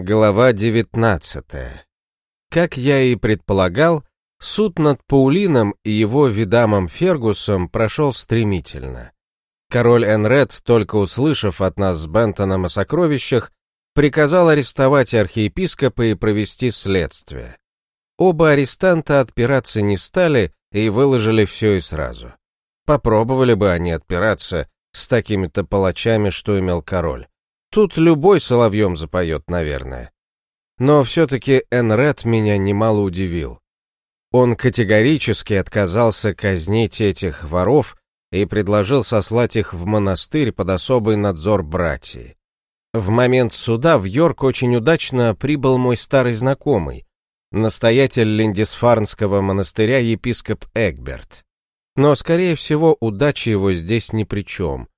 Глава 19. Как я и предполагал, суд над Паулином и его видамом Фергусом прошел стремительно. Король Энред, только услышав от нас с Бентоном о сокровищах, приказал арестовать архиепископа и провести следствие. Оба арестанта отпираться не стали и выложили все и сразу. Попробовали бы они отпираться с такими-то палачами, что имел король. Тут любой соловьем запоет, наверное. Но все-таки Энред меня немало удивил. Он категорически отказался казнить этих воров и предложил сослать их в монастырь под особый надзор братьев. В момент суда в Йорк очень удачно прибыл мой старый знакомый, настоятель Линдисфарнского монастыря епископ Эгберт. Но, скорее всего, удача его здесь ни при чем.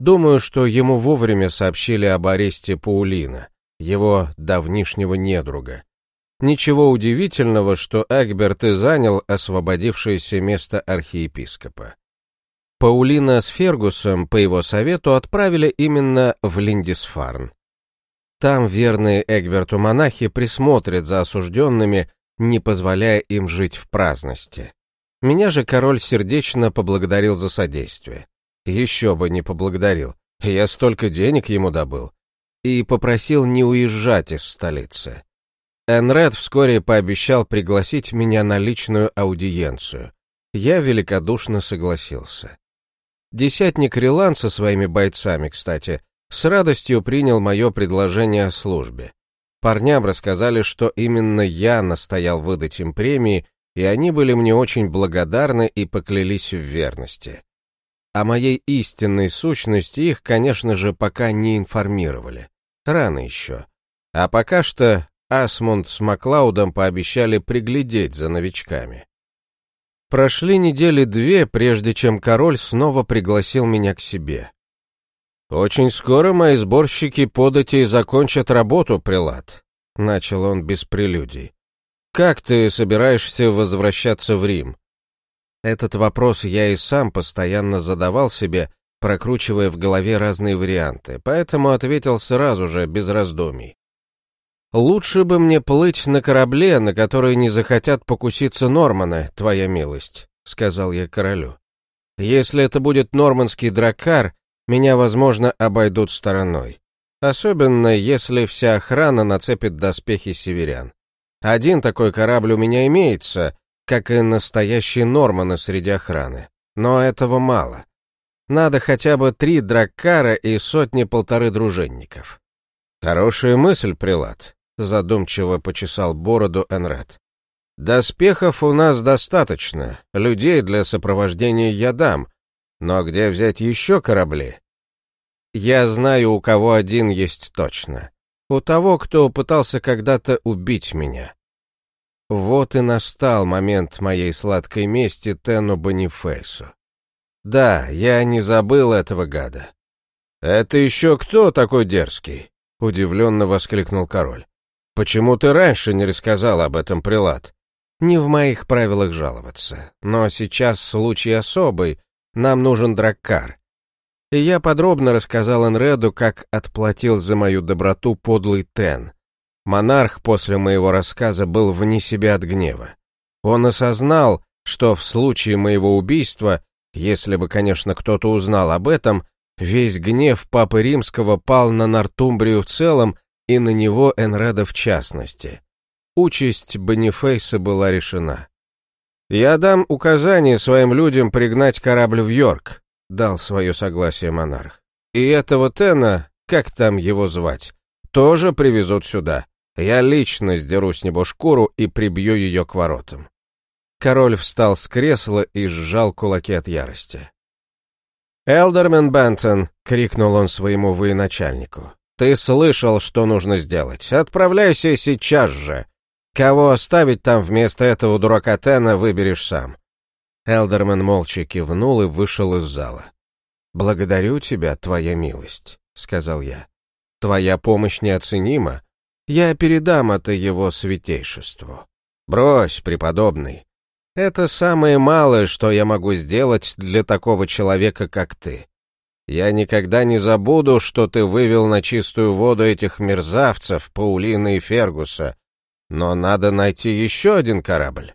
Думаю, что ему вовремя сообщили об аресте Паулина, его давнишнего недруга. Ничего удивительного, что Эгберт и занял освободившееся место архиепископа. Паулина с Фергусом по его совету отправили именно в Линдисфарн. Там верные Эгберту монахи присмотрят за осужденными, не позволяя им жить в праздности. Меня же король сердечно поблагодарил за содействие. Еще бы не поблагодарил. Я столько денег ему добыл. И попросил не уезжать из столицы. Энред вскоре пообещал пригласить меня на личную аудиенцию. Я великодушно согласился. Десятник Рилан со своими бойцами, кстати, с радостью принял мое предложение о службе. Парням рассказали, что именно я настоял выдать им премии, и они были мне очень благодарны и поклялись в верности. О моей истинной сущности их, конечно же, пока не информировали. Рано еще. А пока что Асмунд с Маклаудом пообещали приглядеть за новичками. Прошли недели две, прежде чем король снова пригласил меня к себе. «Очень скоро мои сборщики подати закончат работу, Прилад», — начал он без прелюдий. «Как ты собираешься возвращаться в Рим? Этот вопрос я и сам постоянно задавал себе, прокручивая в голове разные варианты, поэтому ответил сразу же, без раздумий. «Лучше бы мне плыть на корабле, на который не захотят покуситься Норманы, твоя милость», — сказал я королю. «Если это будет нормандский драккар, меня, возможно, обойдут стороной. Особенно, если вся охрана нацепит доспехи северян. Один такой корабль у меня имеется, как и настоящие Норманы среди охраны. Но этого мало. Надо хотя бы три драккара и сотни-полторы дружинников. Хорошая мысль, Прилад, задумчиво почесал бороду Энред. Доспехов у нас достаточно, людей для сопровождения я дам, но где взять еще корабли? Я знаю, у кого один есть точно. У того, кто пытался когда-то убить меня. Вот и настал момент моей сладкой мести Тену Бонифейсу. Да, я не забыл этого гада. «Это еще кто такой дерзкий?» — удивленно воскликнул король. «Почему ты раньше не рассказал об этом, прилад?» «Не в моих правилах жаловаться, но сейчас случай особый, нам нужен драккар». И я подробно рассказал Энреду, как отплатил за мою доброту подлый Тен — Монарх после моего рассказа был вне себя от гнева. Он осознал, что в случае моего убийства, если бы, конечно, кто-то узнал об этом, весь гнев Папы Римского пал на Нортумбрию в целом и на него Энреда в частности. Участь Бонифейса была решена. «Я дам указание своим людям пригнать корабль в Йорк», — дал свое согласие монарх. «И этого Тена, как там его звать, тоже привезут сюда. Я лично сдеру с него шкуру и прибью ее к воротам. Король встал с кресла и сжал кулаки от ярости. «Элдермен Бентон!» — крикнул он своему военачальнику. «Ты слышал, что нужно сделать. Отправляйся сейчас же. Кого оставить там вместо этого дурака Тена, выберешь сам». Элдермен молча кивнул и вышел из зала. «Благодарю тебя, твоя милость», — сказал я. «Твоя помощь неоценима. Я передам это его святейшеству. Брось, преподобный. Это самое малое, что я могу сделать для такого человека, как ты. Я никогда не забуду, что ты вывел на чистую воду этих мерзавцев, Паулина и Фергуса. Но надо найти еще один корабль.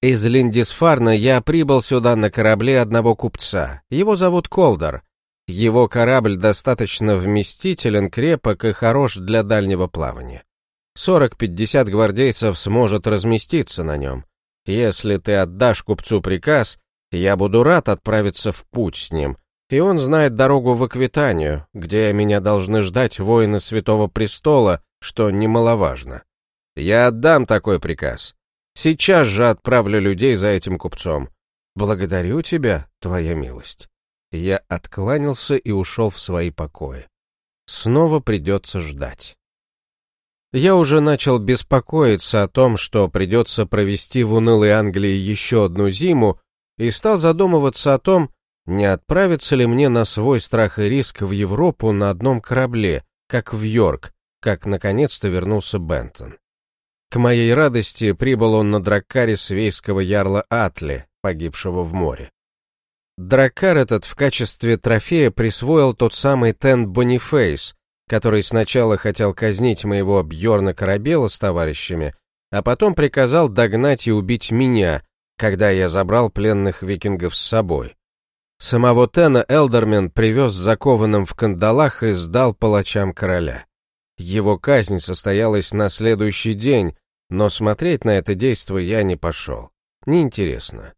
Из Линдисфарна я прибыл сюда на корабле одного купца. Его зовут Колдер. Его корабль достаточно вместителен, крепок и хорош для дальнего плавания. 40-50 гвардейцев сможет разместиться на нем. Если ты отдашь купцу приказ, я буду рад отправиться в путь с ним, и он знает дорогу в Аквитанию, где меня должны ждать воины Святого Престола, что немаловажно. Я отдам такой приказ. Сейчас же отправлю людей за этим купцом. Благодарю тебя, твоя милость. Я откланялся и ушел в свои покои. Снова придется ждать. Я уже начал беспокоиться о том, что придется провести в унылой Англии еще одну зиму, и стал задумываться о том, не отправиться ли мне на свой страх и риск в Европу на одном корабле, как в Йорк, как наконец-то вернулся Бентон. К моей радости прибыл он на драккаре свейского ярла Атли, погибшего в море. Драккар этот в качестве трофея присвоил тот самый Тен Бонифейс, который сначала хотел казнить моего Бьорна Корабела с товарищами, а потом приказал догнать и убить меня, когда я забрал пленных викингов с собой. Самого Тена Элдермен привез закованным в кандалах и сдал палачам короля. Его казнь состоялась на следующий день, но смотреть на это действо я не пошел. Неинтересно.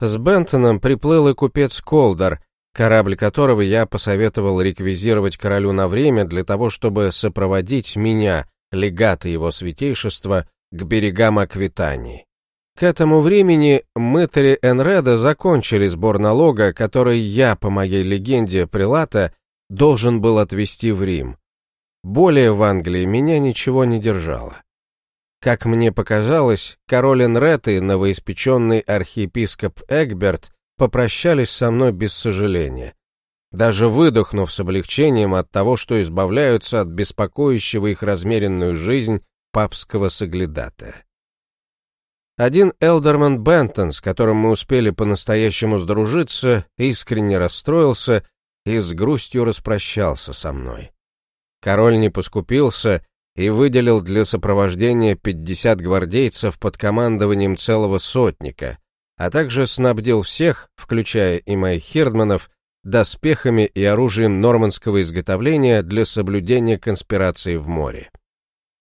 С Бентоном приплыл и купец Колдер, корабль которого я посоветовал реквизировать королю на время для того, чтобы сопроводить меня, легата его святейшества, к берегам Аквитании. К этому времени мытари Энреда закончили сбор налога, который я, по моей легенде Прилата, должен был отвезти в Рим. Более в Англии меня ничего не держало. Как мне показалось, король Энред и новоиспеченный архиепископ Эгберт попрощались со мной без сожаления, даже выдохнув с облегчением от того, что избавляются от беспокоящего их размеренную жизнь папского соглядатая. Один Элдерман Бентон, с которым мы успели по-настоящему сдружиться, искренне расстроился и с грустью распрощался со мной. Король не поскупился и выделил для сопровождения 50 гвардейцев под командованием целого сотника, а также снабдил всех, включая и моих хирдманов, доспехами и оружием нормандского изготовления для соблюдения конспирации в море.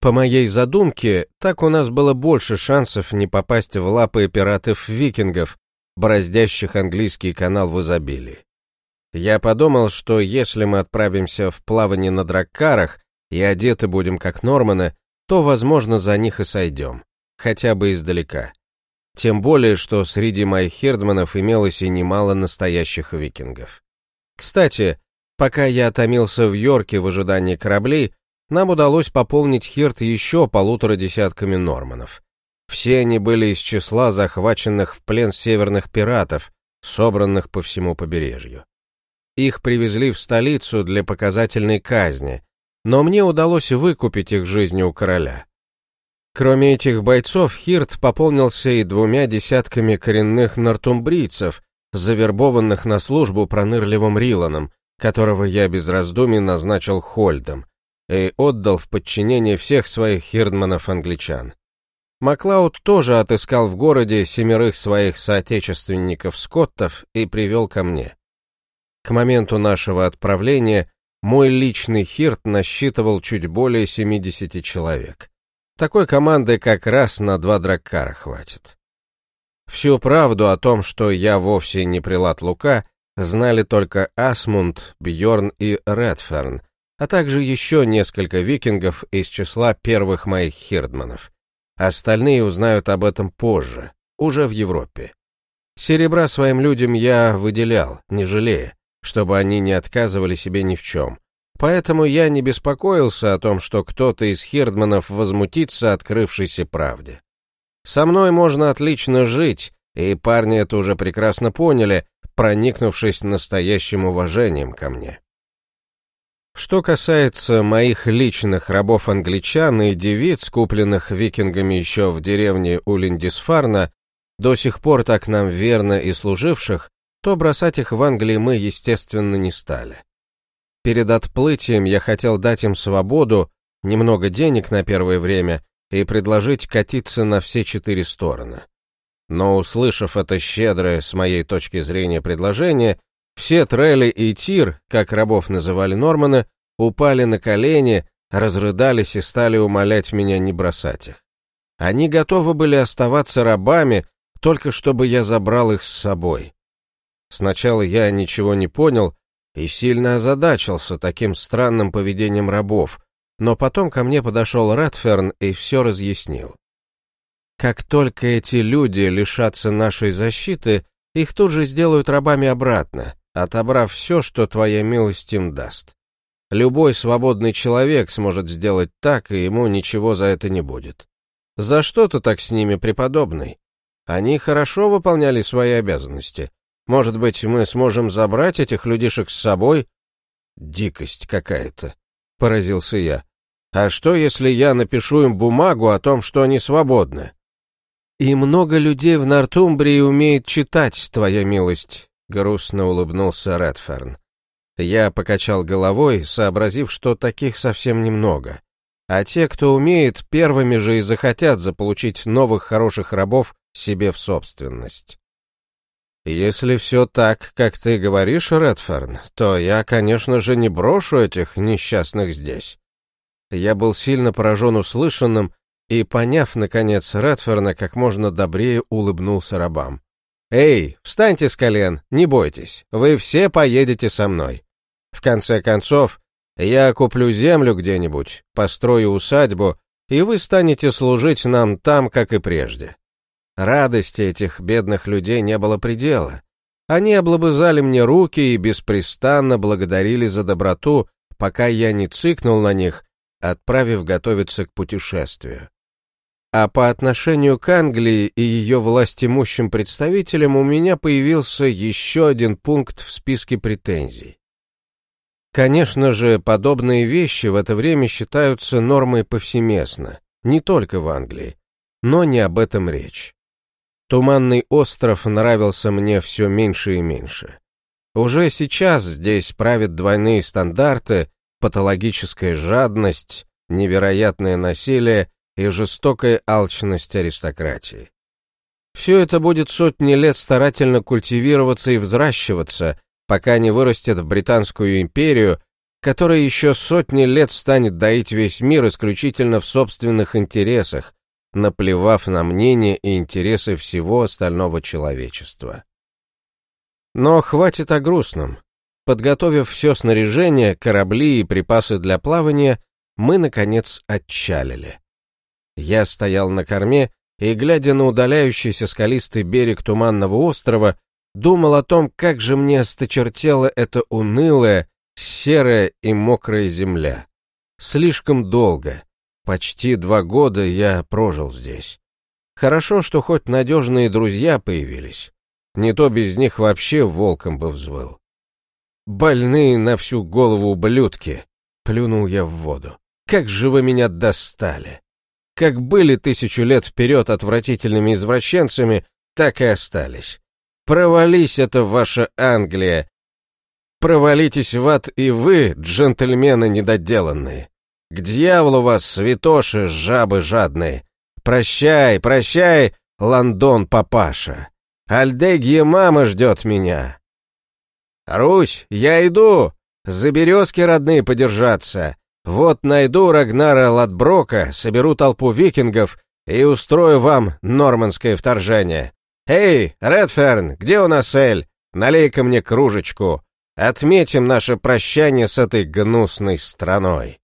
По моей задумке, так у нас было больше шансов не попасть в лапы пиратов-викингов, бороздящих английский канал в изобилии. Я подумал, что если мы отправимся в плавание на драккарах и одеты будем как норманы, то, возможно, за них и сойдем, хотя бы издалека. Тем более, что среди моих хердманов имелось и немало настоящих викингов. Кстати, пока я томился в Йорке в ожидании кораблей, нам удалось пополнить Хирт еще полутора десятками норманов. Все они были из числа захваченных в плен северных пиратов, собранных по всему побережью. Их привезли в столицу для показательной казни, но мне удалось выкупить их жизни у короля. Кроме этих бойцов, Хирт пополнился и двумя десятками коренных нортумбрийцев, завербованных на службу пронырливым Риланом, которого я без раздумий назначил Хольдом, и отдал в подчинение всех своих хирдманов-англичан. Маклауд тоже отыскал в городе семерых своих соотечественников-скоттов и привел ко мне. К моменту нашего отправления мой личный хирт насчитывал чуть более 70 человек. Такой команды как раз на два драккара хватит. Всю правду о том, что я вовсе не прилад Лука, знали только Асмунд, Бьорн и Редферн, а также еще несколько викингов из числа первых моих хирдманов. Остальные узнают об этом позже, уже в Европе. Серебра своим людям я выделял, не жалея, чтобы они не отказывали себе ни в чем, Поэтому я не беспокоился о том, что кто-то из хирдманов возмутится открывшейся правде. Со мной можно отлично жить, и парни это уже прекрасно поняли, проникнувшись настоящим уважением ко мне. Что касается моих личных рабов-англичан и девиц, купленных викингами еще в деревне у Линдисфарна, до сих пор так нам верно и служивших, то бросать их в Англии мы, естественно, не стали. Перед отплытием я хотел дать им свободу, немного денег на первое время и предложить катиться на все четыре стороны. Но, услышав это щедрое, с моей точки зрения, предложение, все Трелли и Тир, как рабов называли Норманы, упали на колени, разрыдались и стали умолять меня не бросать их. Они готовы были оставаться рабами, только чтобы я забрал их с собой. Сначала я ничего не понял и сильно озадачился таким странным поведением рабов, но потом ко мне подошел Редферн и все разъяснил. Как только эти люди лишатся нашей защиты, их тут же сделают рабами обратно, отобрав все, что твоя милость им даст. Любой свободный человек сможет сделать так, и ему ничего за это не будет. За что ты так с ними, преподобный? Они хорошо выполняли свои обязанности, может быть, мы сможем забрать этих людишек с собой? Дикость какая-то, поразился я. А что, если я напишу им бумагу о том, что они свободны? И много людей в Нортумбрии умеет читать, твоя милость, грустно улыбнулся Редферн. Я покачал головой, сообразив, что таких совсем немного. А те, кто умеет, первыми же и захотят заполучить новых хороших рабов себе в собственность. «Если все так, как ты говоришь, Редферн, то я, конечно же, не брошу этих несчастных здесь». Я был сильно поражен услышанным и, поняв, наконец, Редферна, как можно добрее улыбнулся рабам. «Эй, встаньте с колен, не бойтесь, вы все поедете со мной. В конце концов, я куплю землю где-нибудь, построю усадьбу, и вы станете служить нам там, как и прежде. Радости этих бедных людей не было предела. Они облобызали мне руки и беспрестанно благодарили за доброту, пока я не цикнул на них, отправив готовиться к путешествию. А по отношению к Англии и ее властимущим представителям у меня появился еще один пункт в списке претензий. Конечно же, подобные вещи в это время считаются нормой повсеместно, не только в Англии, но не об этом речь. Туманный остров нравился мне все меньше и меньше. Уже сейчас здесь правят двойные стандарты, патологическая жадность, невероятное насилие и жестокая алчность аристократии. Все это будет сотни лет старательно культивироваться и взращиваться, пока не вырастет в Британскую империю, которая еще сотни лет станет доить весь мир исключительно в собственных интересах, наплевав на мнение и интересы всего остального человечества. Но хватит о грустном. Подготовив все снаряжение, корабли и припасы для плавания, мы, наконец, отчалили. Я стоял на корме и, глядя на удаляющийся скалистый берег Туманного острова, думал о том, как же мне осточертела эта унылая, серая и мокрая земля. Слишком долго, Почти два года я прожил здесь. Хорошо, что хоть надежные друзья появились. Не то без них вообще волком бы взвыл. «Больные на всю голову ублюдки!» — плюнул я в воду. «Как же вы меня достали! Как были тысячу лет вперед отвратительными извращенцами, так и остались. Провались это ваша Англия! Провалитесь в ад и вы, джентльмены недоделанные!» К дьяволу вас, святоши, жабы жадные! Прощай, прощай, Лондон, папаша! Альдегия мама ждет меня!» «Русь, я иду! За березки родные подержаться! Вот найду Рагнара Ладброка, соберу толпу викингов и устрою вам нормандское вторжение! Эй, Редферн, где у нас Эль? Налей-ка мне кружечку! Отметим наше прощание с этой гнусной страной!»